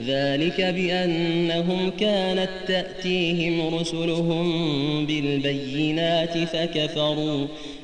ذلك بأنهم كانت تأتيهم رسلهم بالبينات فكفروا.